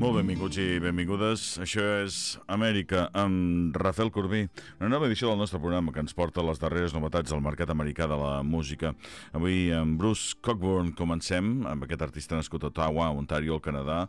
Molt benvinguts i benvingudes. Això és Amèrica amb Rafael Corbí, una nova edició del nostre programa que ens porta les darreres novetats del mercat americà de la música. Avui amb Bruce Cockburn comencem, amb aquest artista nascut a Ottawa, Ontario, al Canadà,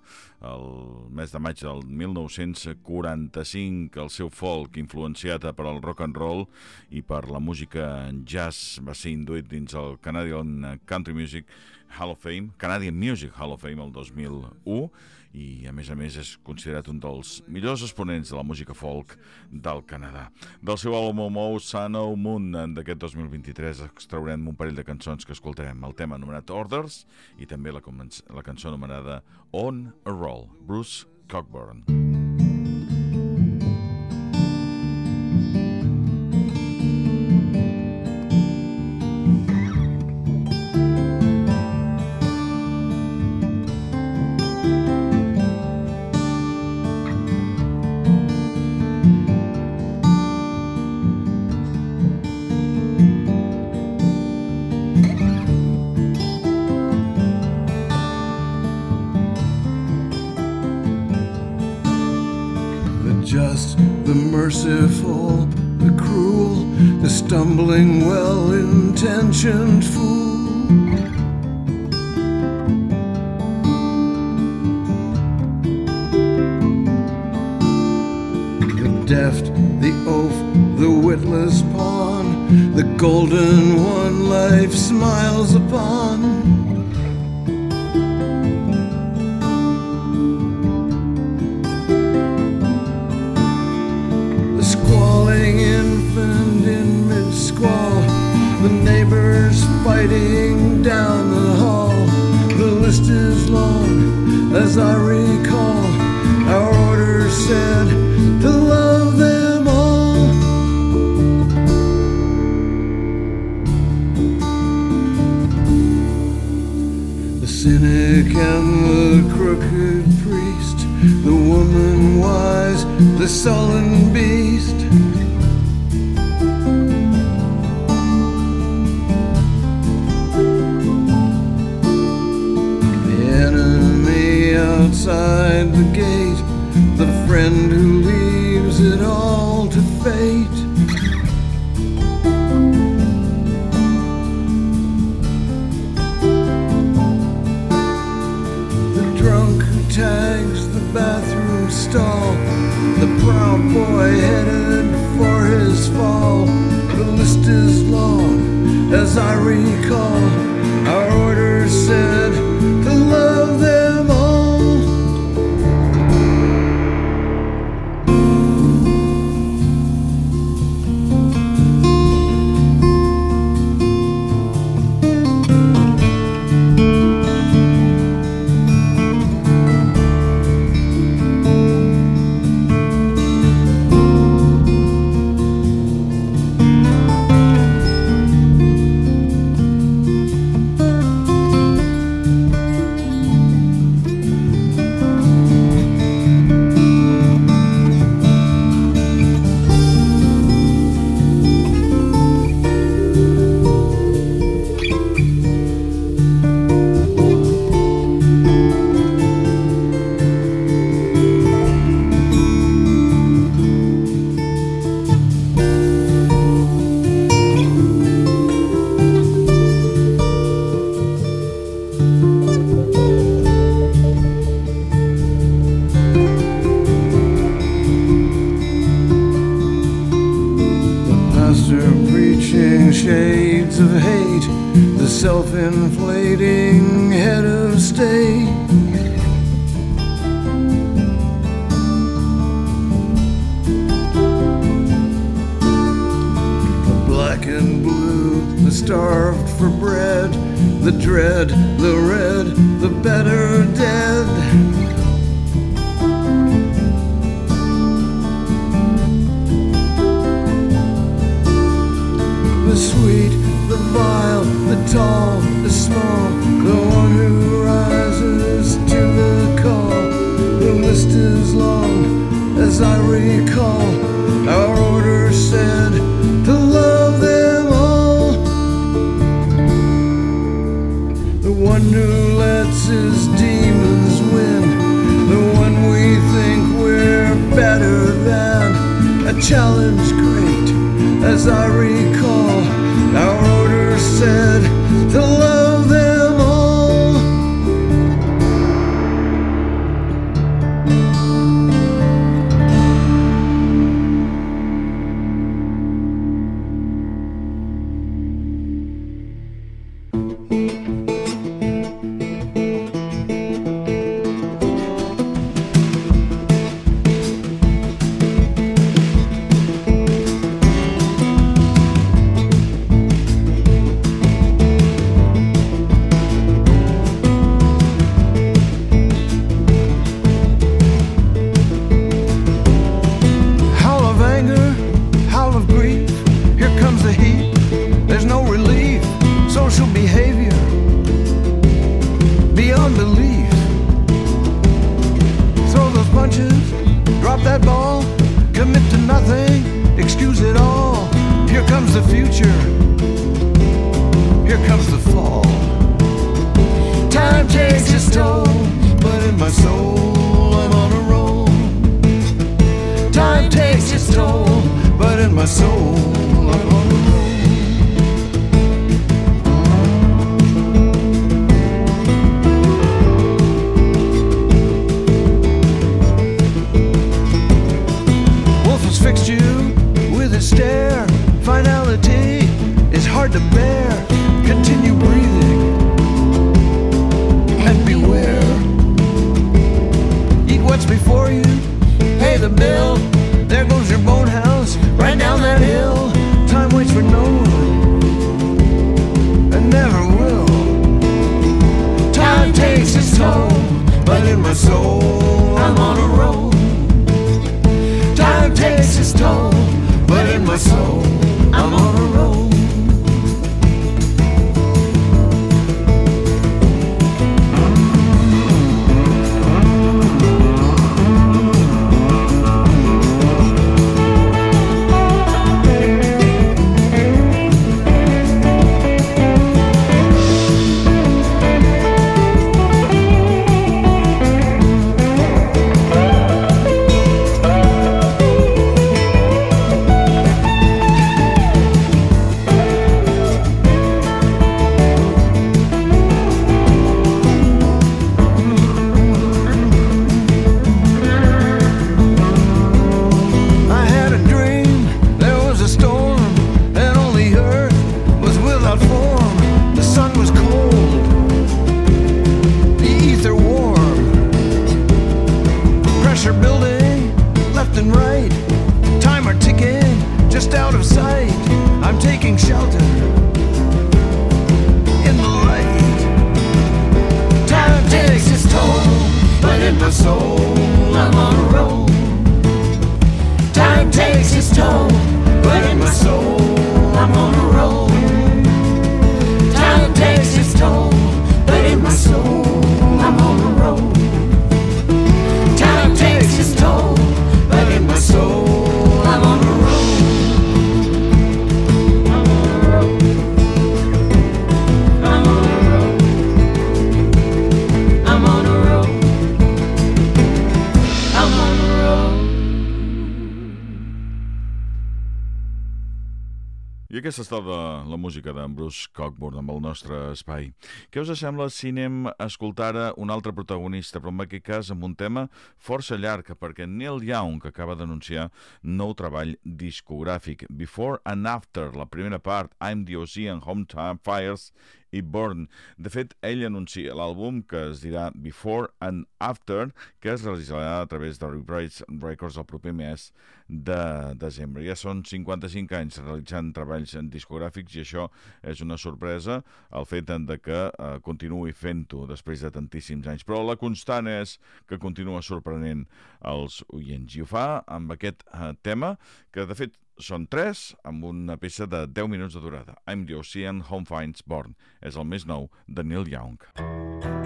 el mes de maig del 1945. El seu folk, influenciat per al rock and roll i per la música jazz, va ser induït dins el Canadian Country Music Hall of Fame, Canadian Music Hall of Fame el 2001 i a més a més és considerat un dels millors exponents de la música folk del Canadà. Del seu àlbum Mou Sun o Moon d'aquest 2023 extraurem un parell de cançons que escoltarem, el tema anomenat Orders i també la, la cançó anomenada On a Roll, Bruce Cockburn. merciful, well intentioned fool. The deft, the oaf, the witless pawn, the golden fighting down the hall. The list is long, as I recall. Our order said to love them all. The cynic and the crooked priest, the woman wise, the sullen beast. The gate, the friend who leaves it all to fate. The drunk who tags the bathroom stall, the proud boy headed for his fall. The list is long, as I recall. Our order said aquesta estat la, música d'en Bruce Cockburn amb el nostre espai. Què us sembla si anem a escoltar un altre protagonista, però en aquest cas amb un tema força llarg, perquè Neil Young acaba d'anunciar nou treball discogràfic, Before and After, la primera part, I'm the Ocean, Hometown Fires i Born. De fet, ell anuncia l'àlbum que es dirà Before and After, que es realitzarà a través de Reprise Records el proper mes de desembre. Ja són 55 anys realitzant treballs discogràfics i això és una sorpresa el fet de que eh, continuï fent-ho després de tantíssims anys. Però la constant és que continua sorprenent els oients i ho fa amb aquest eh, tema que de fet són tres amb una peça de 10 minuts de durada. I'm the Ocean, Home Finds Born. És el més nou de Neil Young.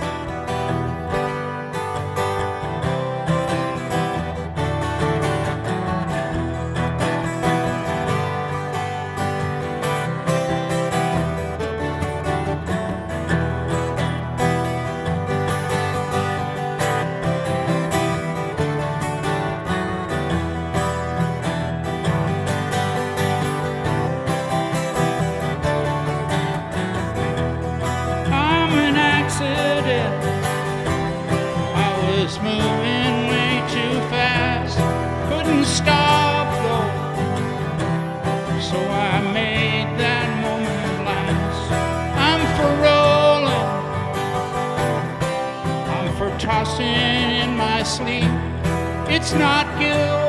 In my sleep. It's not guilt,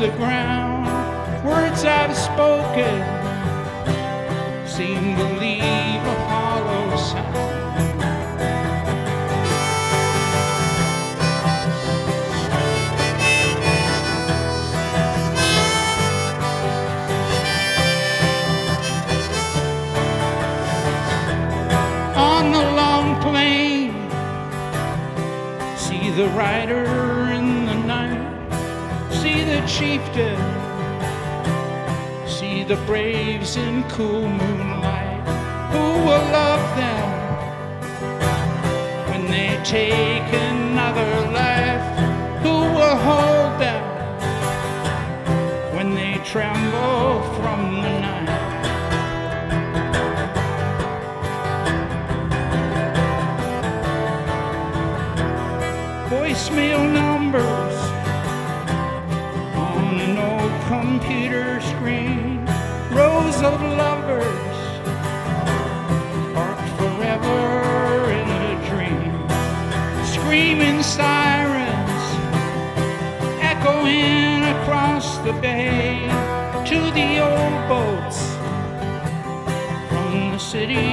the ground. Words I've spoken seem to leave a hollow sound. on the long plain. See the rider chieftain. See the braves in cool moonlight. Who will love them when they take another life? Who will hold them of lovers parked forever in a dream. Screaming sirens echoing across the bay to the old boats from the cities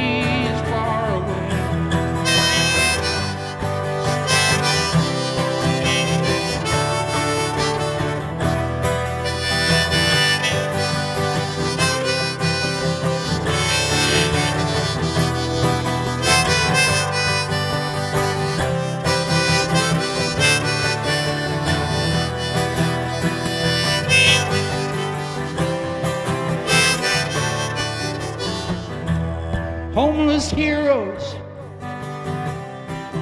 heroes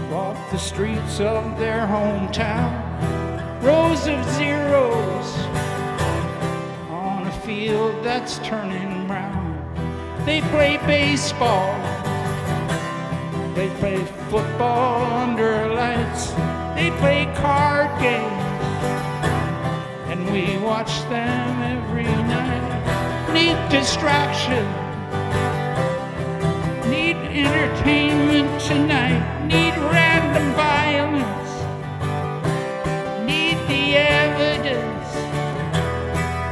walk the streets of their hometown. Rows of zeros on a field that's turning brown. They play baseball, they play football under lights, they play card games, and we watch them every night. Need distraction entertainment tonight, need random violence, need the evidence,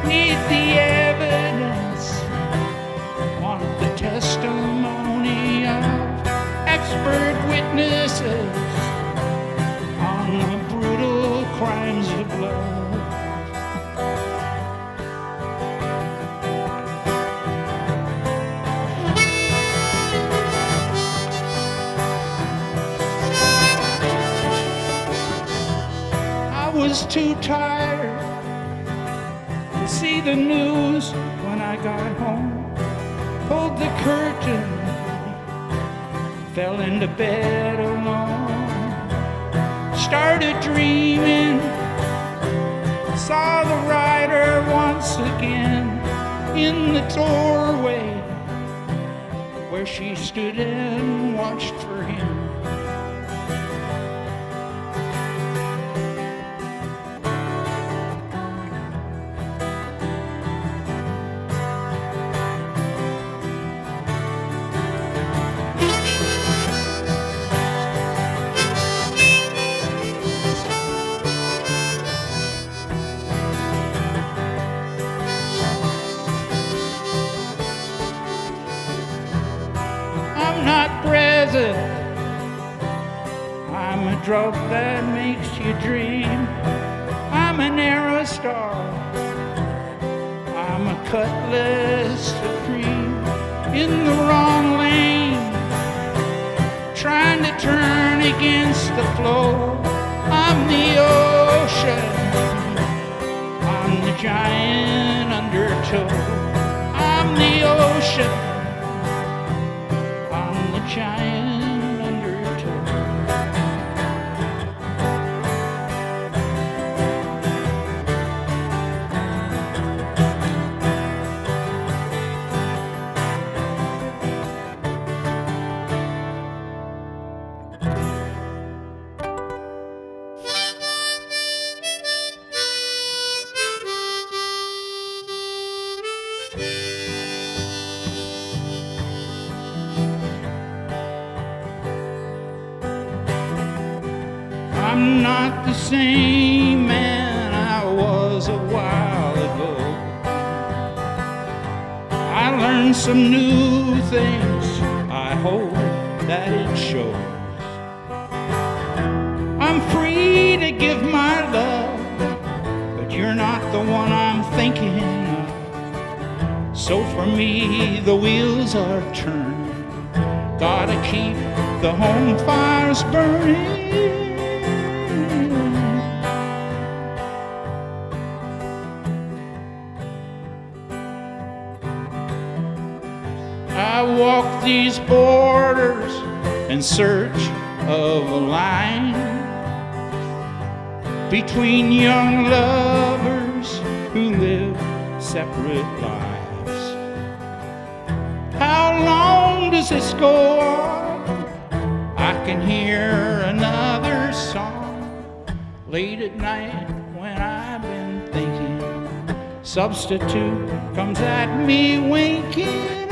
need the evidence, want the testimony of expert witnesses. On the brutal crimes of love. Was too tired to see the news when I got home. Pulled the curtain, fell into bed alone. Started dreaming, saw the rider once again in the doorway where she stood and watched Drug that makes you dream. I'm an Aerostar. I'm a cutlass supreme in the wrong lane, trying to turn against the flow. I'm the ocean. I'm the giant undertow. I'm the ocean. I'm the giant. the home fire's burning. I walk these borders in search of a line between young lovers who live separate lives. How long does this go on? can hear another song late at night when I've been thinking. Substitute comes at me winking.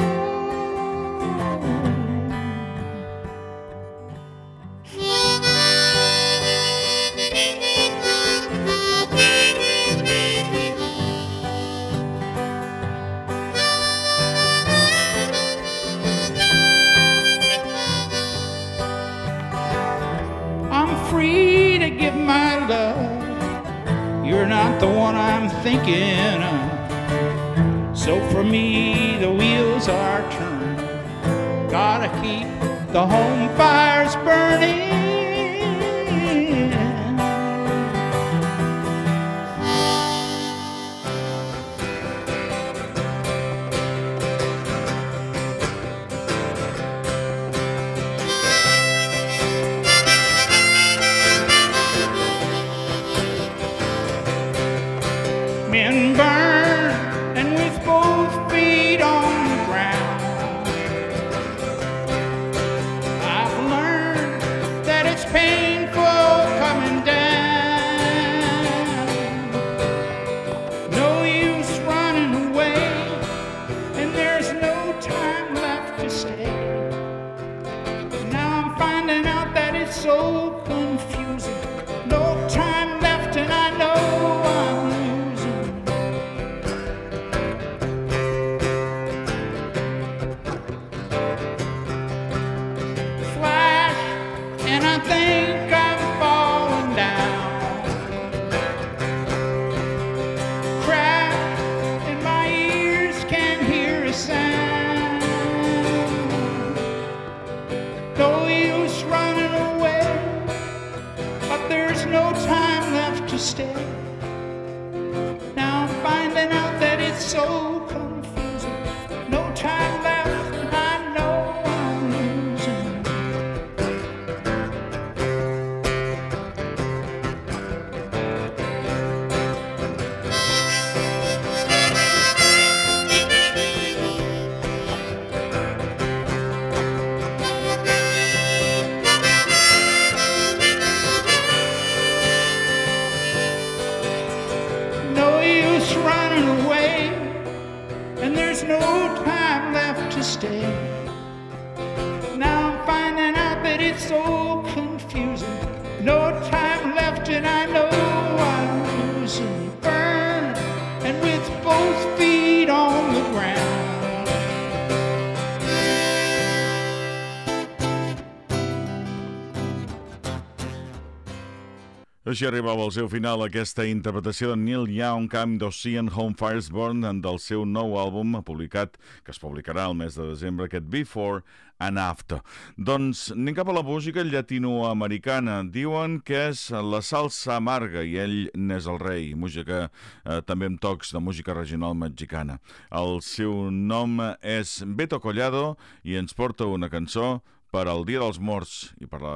així arribava al seu final aquesta interpretació de Neil Young, Camp d'Ocean, Home Fires Burn, del seu nou àlbum publicat, que es publicarà el mes de desembre, aquest Before and After. Doncs anem cap a la música llatinoamericana. Diuen que és la salsa amarga i ell n'és el rei, música eh, també amb tocs de música regional mexicana. El seu nom és Beto Collado i ens porta una cançó per al Dia dels Morts i per la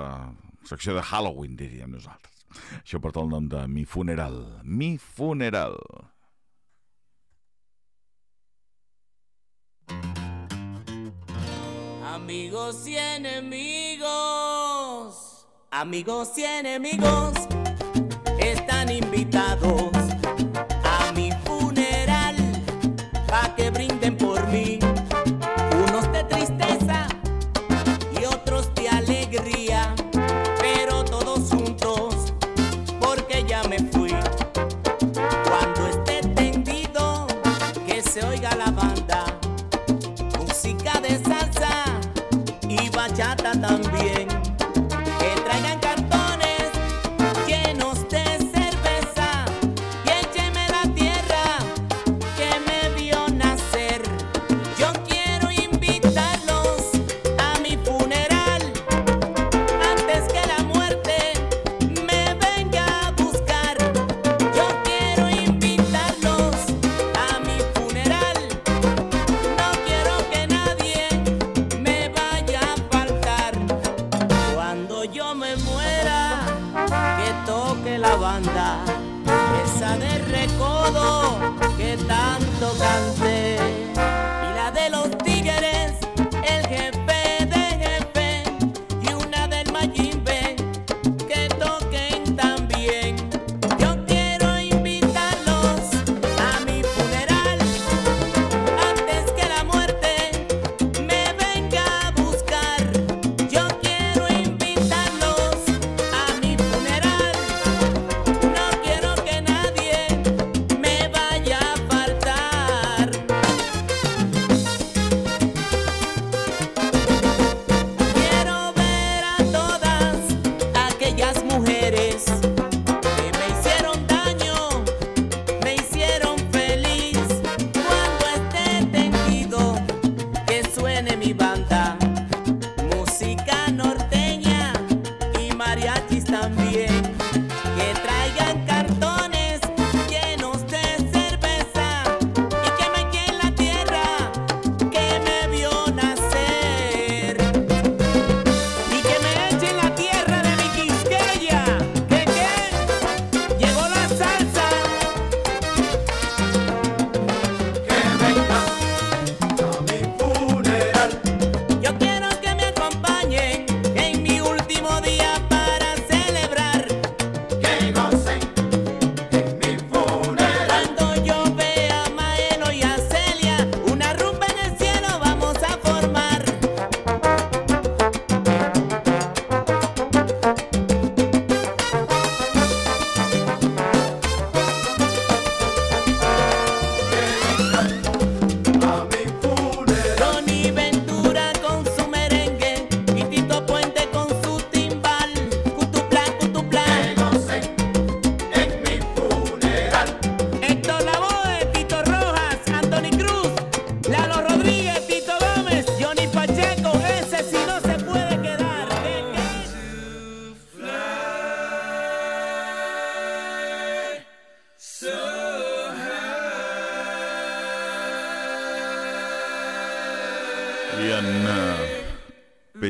secció de Halloween, diríem nosaltres. Això porta el nom de Mi Funeral. Mi Funeral. Amigos y enemigos, amigos y enemigos, están invitados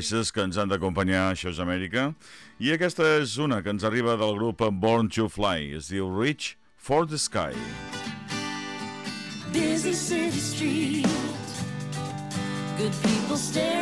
peces que ens han d'acompanyar a Això és Amèrica i aquesta és una que ens arriba del grup Born to Fly. Es diu Reach for the Sky. Busy city street Good people stay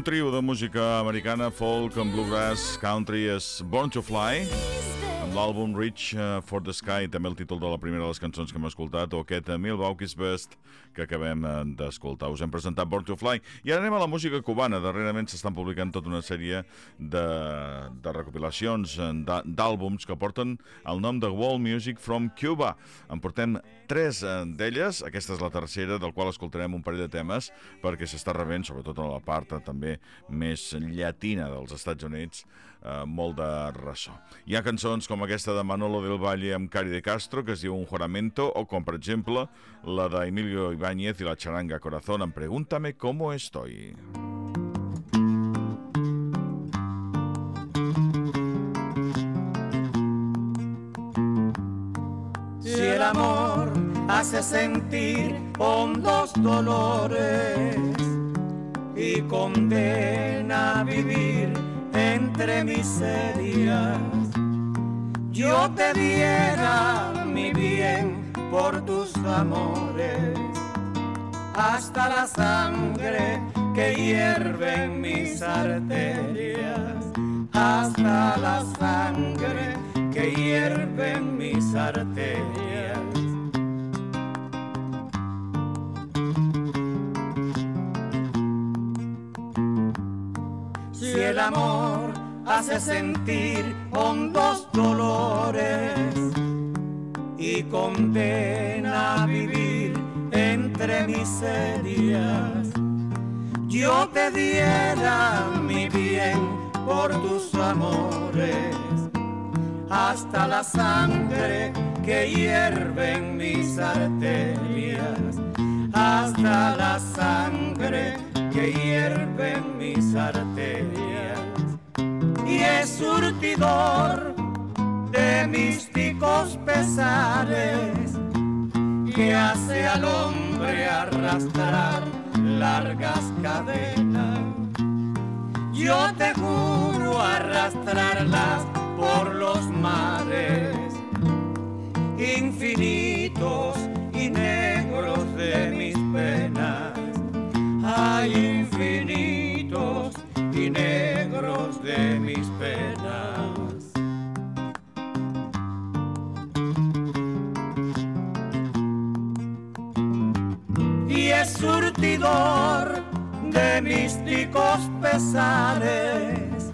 Un trio de música americana, folk bluegrass country és Born to Fly, amb l'àlbum Reach uh, for the Sky, també el títol de la primera de les cançons que hem escoltat, o aquest uh, Milwaukee's Best, que acabem uh, d'escoltar. Us hem presentat Born to Fly. I ara anem a la música cubana. Darrerament s'estan publicant tota una sèrie de, de recopilacions d'àlbums que porten el nom de World Music from Cuba. En portem tres d'elles, aquesta és la tercera, del qual escoltarem un parell de temes, perquè s'està rebent, sobretot a la part també més llatina dels Estats Units, eh, molt de ressò. Hi ha cançons com aquesta de Manolo del Valle amb de Castro, que es diu Un juramento, o com, per exemple, la d'Emilio Ibáñez i la charanga Corazón amb Pregúntame cómo estoy. Si el amor hace sentir hondos dolores y condena a vivir entre miserias, yo te diera mi bien por tus amores, hasta la sangre que hierve en mis arterias, hasta la sangre que hierve en mis arterias. Amor hace sentir hondos dolores y condena a vivir entre miserias, yo te diera mi bien por tus amores, hasta la sangre que hierve en mis arterias, hasta la sangre que hierve en mis arterias y es surtidor de místicos pesares que hace al hombre arrastrar largas cadenas. Yo te juro arrastrarlas por los mares infinitos y negros de mis penas. Hay infinitos negros de mis penas. y es surtidor de místicos pesares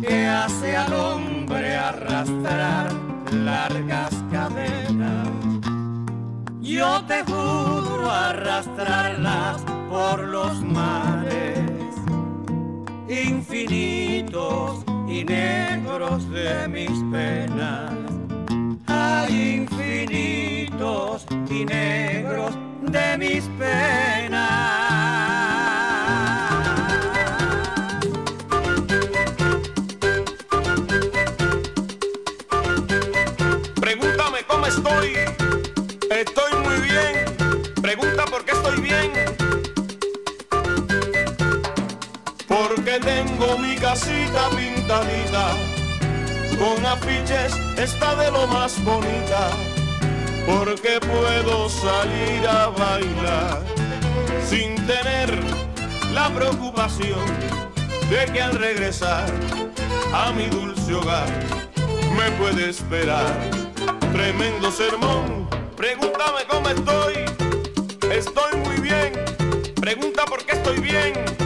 que hace al hombre arrastrar largas cadenas. Yo te juro arrastrarlas por los mares infinitos y negros de mis penas. Hay infinitos y negros de mis penas. Con afiches está de lo más bonita. Porque puedo salir a bailar sin tener la preocupación de que al regresar a mi dulce hogar me puede esperar tremendo sermón. Pregúntame cómo estoy, estoy muy bien. Pregunta por qué estoy bien.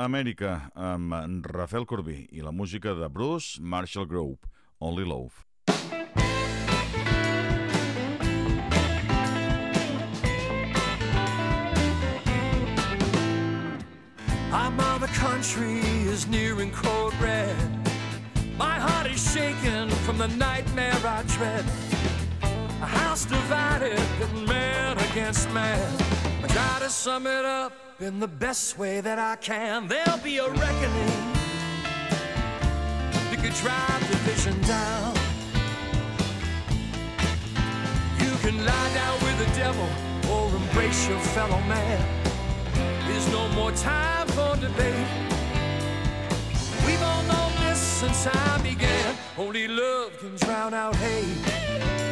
Amèrica amb Rafael Corbí i la música de Bruce Marshall Group, Only Love. Our mother country is nearing cold red. My heart is shaking from the nightmare I dread. A house divided, man against man. I try to sum it up in the best way that I can. There'll be a reckoning. You could drive division down. You can lie down with the devil or embrace your fellow man. There's no more time for debate. We've all known this since I began. Only love can drown out hate.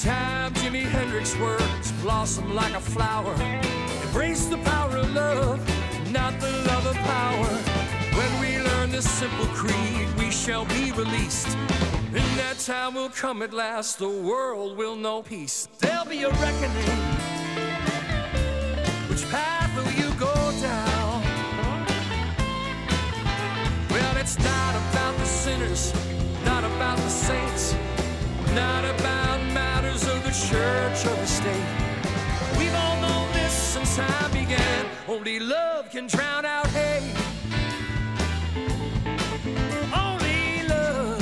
Time Jimi Hendrix words blossom like a flower. Embrace the power of love, not the love of power. When we learn this simple creed, we shall be released. And that time will come at last, the world will know peace. There'll be a reckoning. Which path will you go down? Well, it's not about the sinners, not about the saints, not about the church or the state. We've all known this since time began. Only love can drown out hate. Only love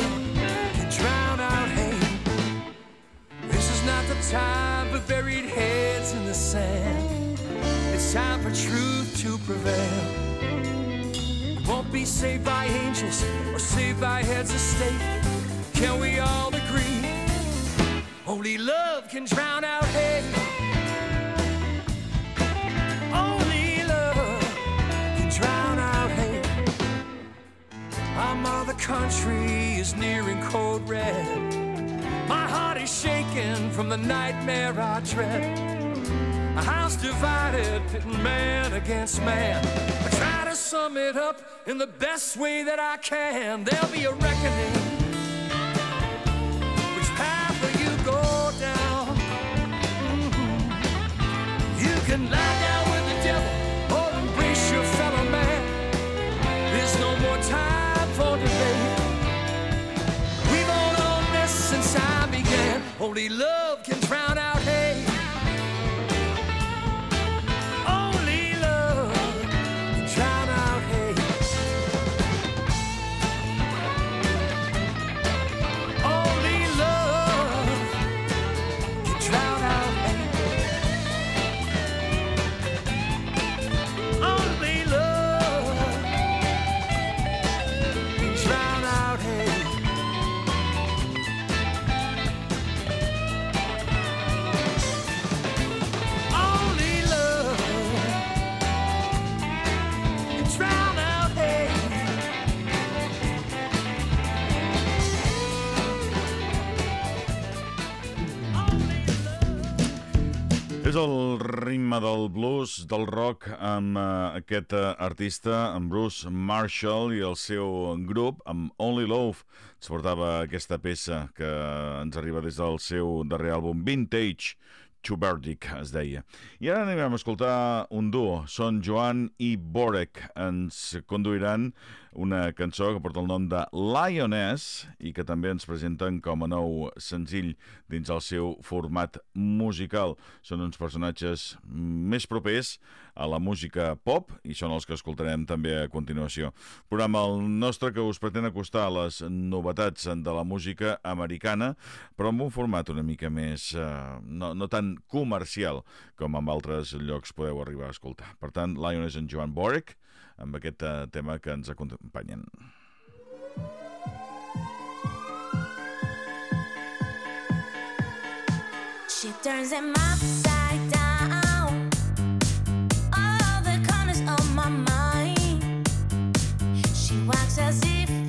can drown out hate. This is not the time for buried heads in the sand. It's time for truth to prevail. We won't be saved by angels or saved by heads of state. Can we all agree? Only love can drown out hate. Only love can drown out hate. Our mother country is nearing cold red. My heart is shaking from the nightmare I dread. A house divided, pitting man against man. I try to sum it up in the best way that I can. There'll be a reckoning. Only del blues, del rock, amb uh, aquest uh, artista, amb Bruce Marshall i el seu grup, amb Only Love. Ens portava aquesta peça que ens arriba des del seu darrer àlbum, Vintage, Chuberdic, es deia. I ara anirem a escoltar un duo. Són Joan i Borek. Ens conduiran una cançó que porta el nom de Lioness i que també ens presenten com a nou senzill dins el seu format musical. Són uns personatges més propers a la música pop i són els que escoltarem també a continuació. Programa el nostre que us pretén acostar a les novetats de la música americana, però amb un format una mica més, eh, no, no tan comercial com en altres llocs podeu arribar a escoltar. Per tant, Lioness en Joan Borek, amb aquest eh, tema que ens acompanyen. She turns them upside down. All the corners of my mind. She walks as if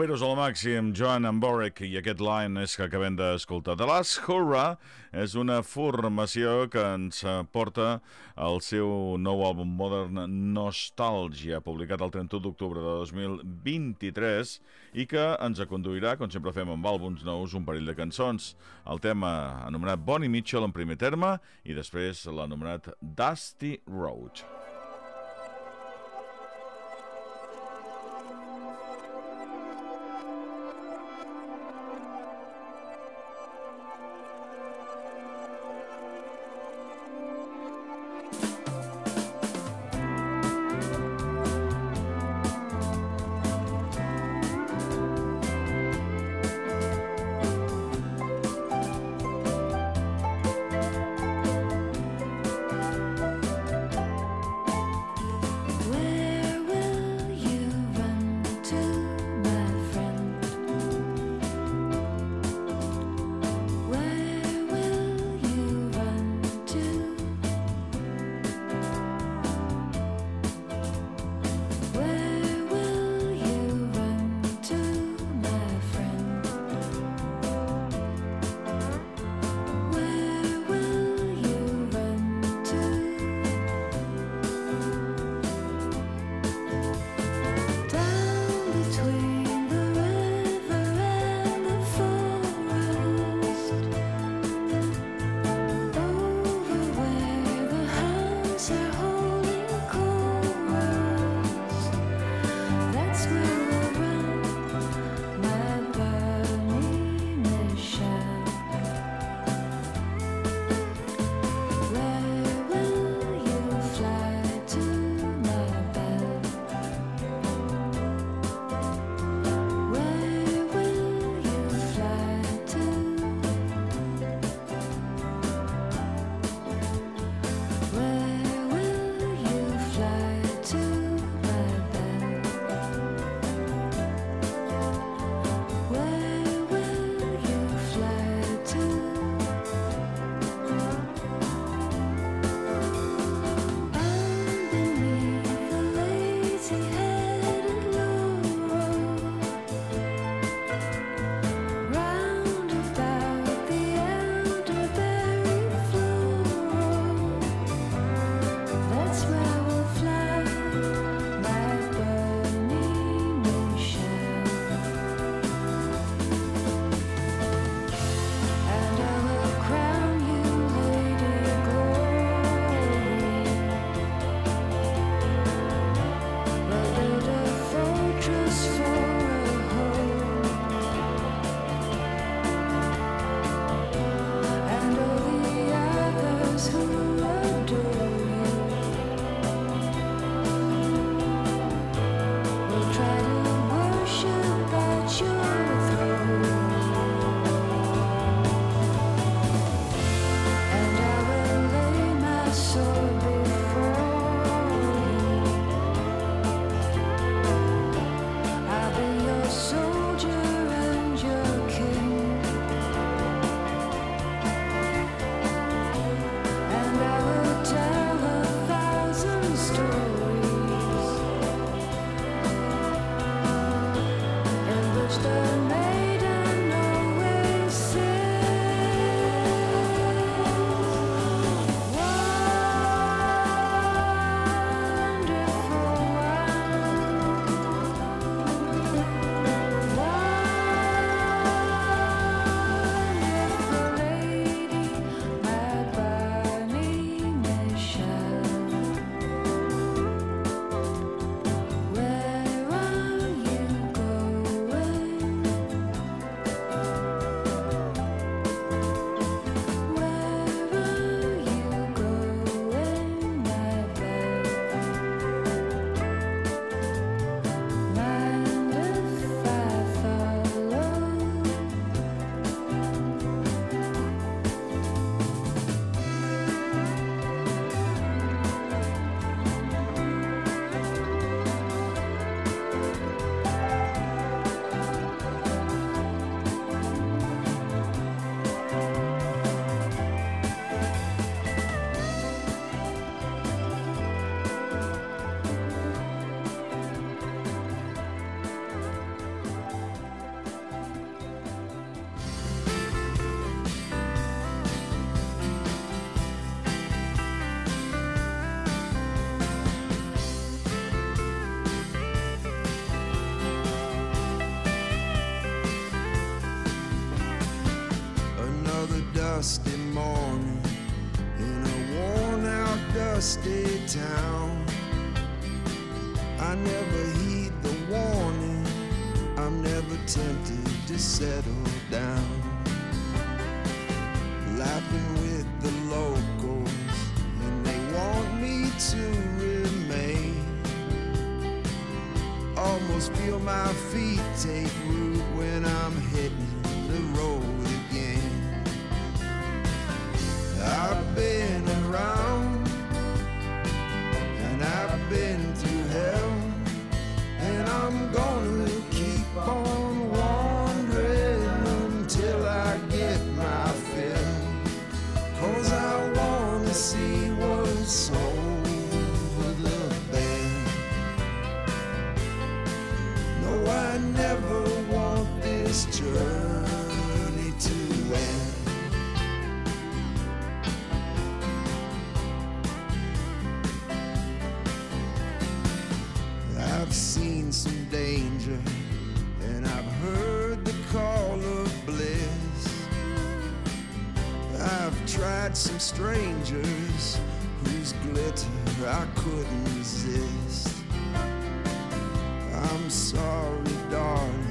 Poperos al màxim, Joan and Boric i aquest line és que acabem d'escoltar. The Last Hurrah és una formació que ens porta el seu nou àlbum modern Nostàlgia, publicat el 31 d'octubre de 2023 i que ens aconduirà, com sempre fem amb àlbums nous, un parell de cançons. El tema anomenat Bonnie Mitchell en primer terme i després l'anomenat Dusty Road. My feet take root I've some strangers whose glitter I couldn't resist. I'm sorry, darling,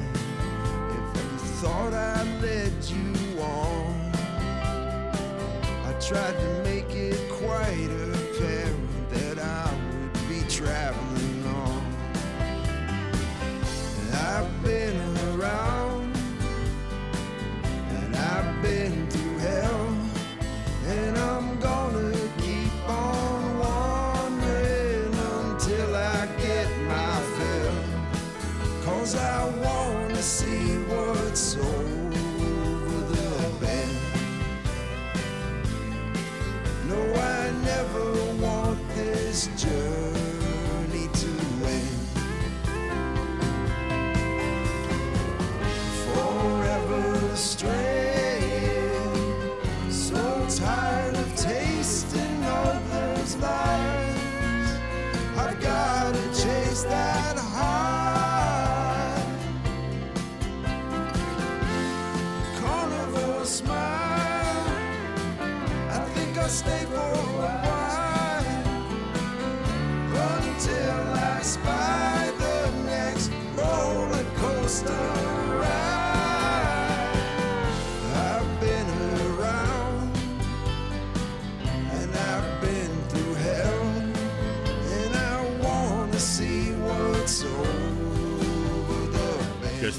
if you thought I led you on. I tried to make it quite apparent that I would be traveling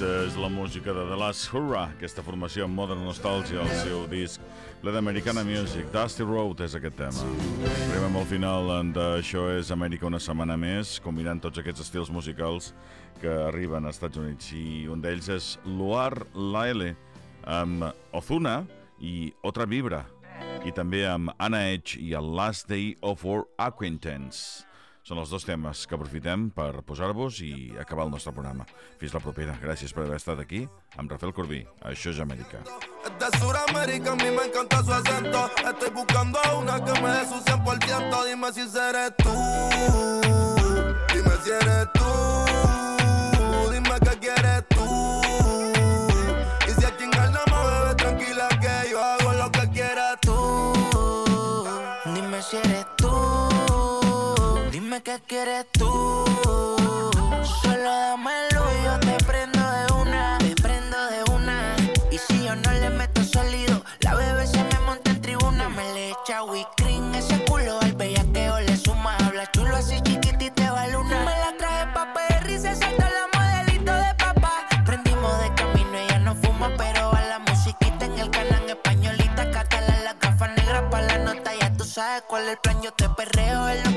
Aquesta és la música de The Last Hurrah, aquesta formació amb Modern Nostalgia, el seu disc, la d'Americana Music. Dusty Road és aquest tema. Arribem al final d'això és Amèrica una setmana més, combinant tots aquests estils musicals que arriben als Estats Units. I un d'ells és Luar Laele, amb Ozuna i Otra Vibra, i també amb Anna Edge i el Last Day of Our Acquaintance. Són els dos temes que aprofitem per posar-vos i acabar el nostre programa. Fins la propera. Gràcies per haver estat aquí amb Rafael Corbí. Això és Amèrica. De Sudamérica, a mí me encanta su acento. Estoy buscando a una que me dé su 100%. Dime si eres tú. Dime si eres tú. Dime qué quieres tú. Qué quieres tú. Solo dámelo y yo te prendo de una. Te prendo de una. Y si yo no le meto sólido, la bebé se me monta en tribuna. Me le echa cream ese culo al bellaqueo le suma. Habla chulo así chiquitita va luna. Me la traje pa' perri, se salta la modelito de papá. Prendimos de camino, ella no fuma, pero a la musiquita en el canal españolita. Catala las gafas negras pa' la nota, ya tú sabes cuál es el plan. Yo te perreo en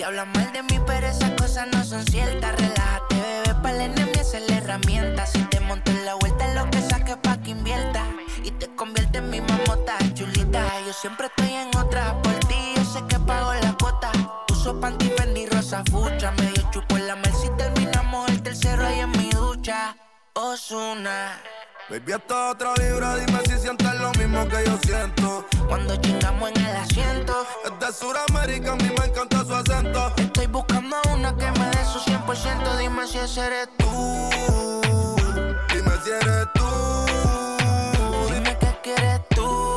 Te hablan mal de mí, pero esas cosas no son ciertas. Relájate, bebé, pa' el enemigo es la herramienta. Si te monto en la vuelta, lo que saques pa' que invierta. Y te convierte en mi mamota chulita. Yo siempre estoy en otra por ti, yo sé que pago la cuota. Uso panty Fendi rosa fucha. Medio chupo en la mar si terminamos el tercero ahí en mi ducha. Osuna. Baby, es otra vibra, dime si sientes lo mismo que yo siento. Cuando chingamos en el asiento, Es de Sudamérica, a mí me encanta su acento. estoy buscando a una que me dé su 100%. Dime si ese eres tú. Dime si eres tú. Dime qué quieres tú.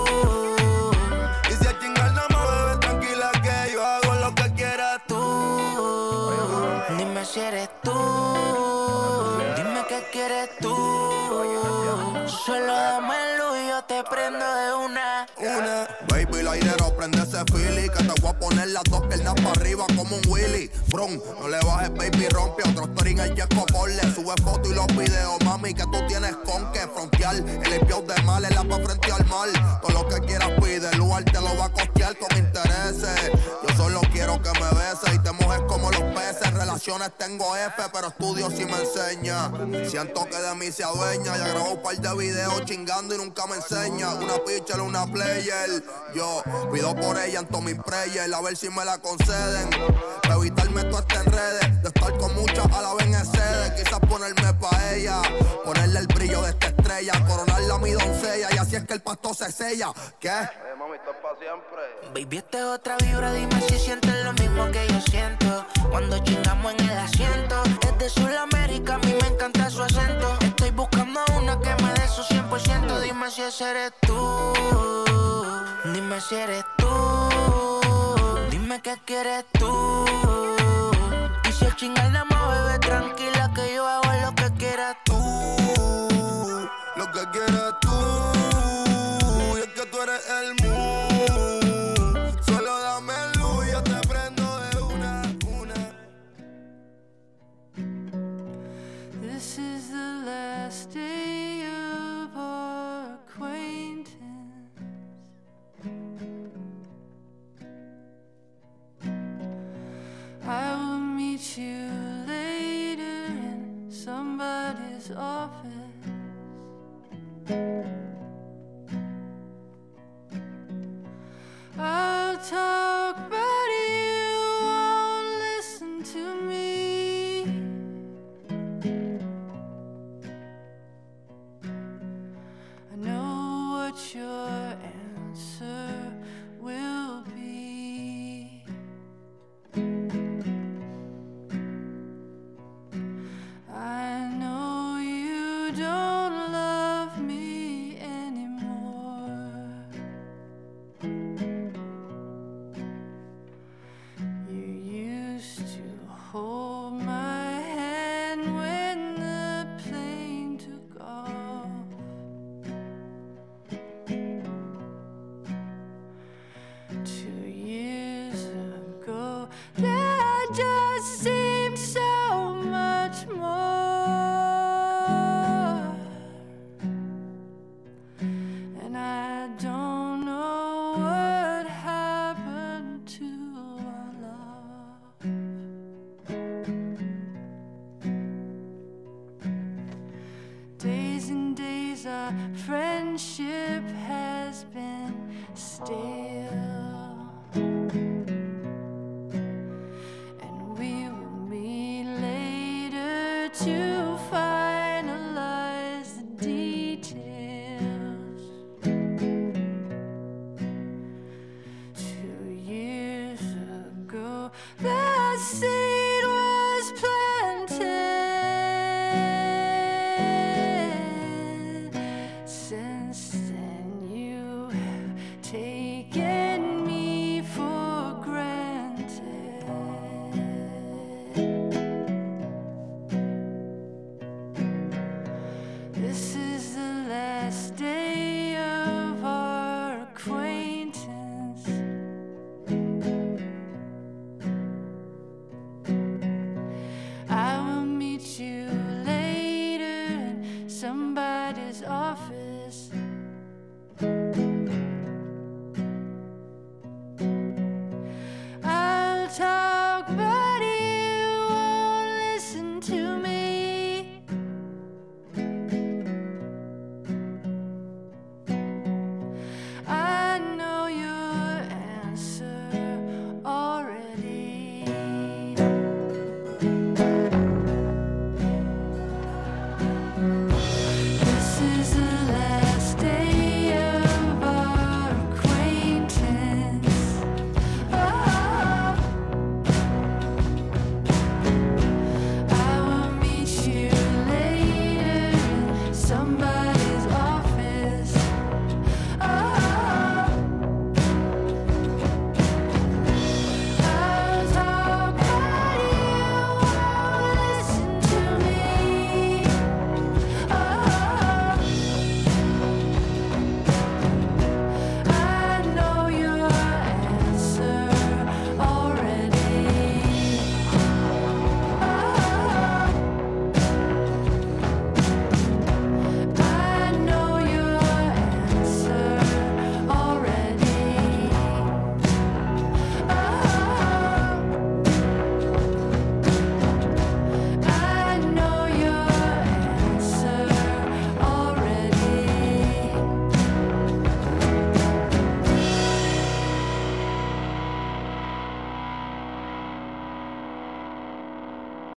una. Una. Baby, la idea prende ese Philly. Que te voy a poner las dos piernas para arriba como un Willy. Brum, no le bajes, baby, rompe otro story en el Jesco Le Sube fotos y los videos, mami, que tú tienes con que frontear. El envío de mal es la frente al mal. Todo lo que quieras pide, el lugar te lo va a costear con intereses. Yo solo quiero que me beses y te mojes como los peces. Relaciones tengo F, pero estudio si me enseña. Siento que de mí se adueña. Ya grabo un par de videos chingando y nunca me enseña. Una pitcher, una player. Yo pido por ella en todos mis prayers, a ver si me la conceden. Para evitarme todo este en redes, de estar con muchas a la vez en sede. Quizás ponerme pa' ella, ponerle el brillo de esta estrella, coronarla a mi doncella. Y así es que el pasto se sella. ¿Qué? mami, esto es pa' siempre. Baby, esta es otra vibra, dime si sientes lo mismo que yo siento. Cuando chingamos en el asiento, es de Sudamérica, a mí me encanta su acento. Estoy buscando una que me dé su 100%, dime si ese eres tú. Dime si eres tú. Dime qué quieres tú. Si nada más, bebé, tranquila que yo hago lo que quieras tú. Lo que quieras tú. Somebody's office.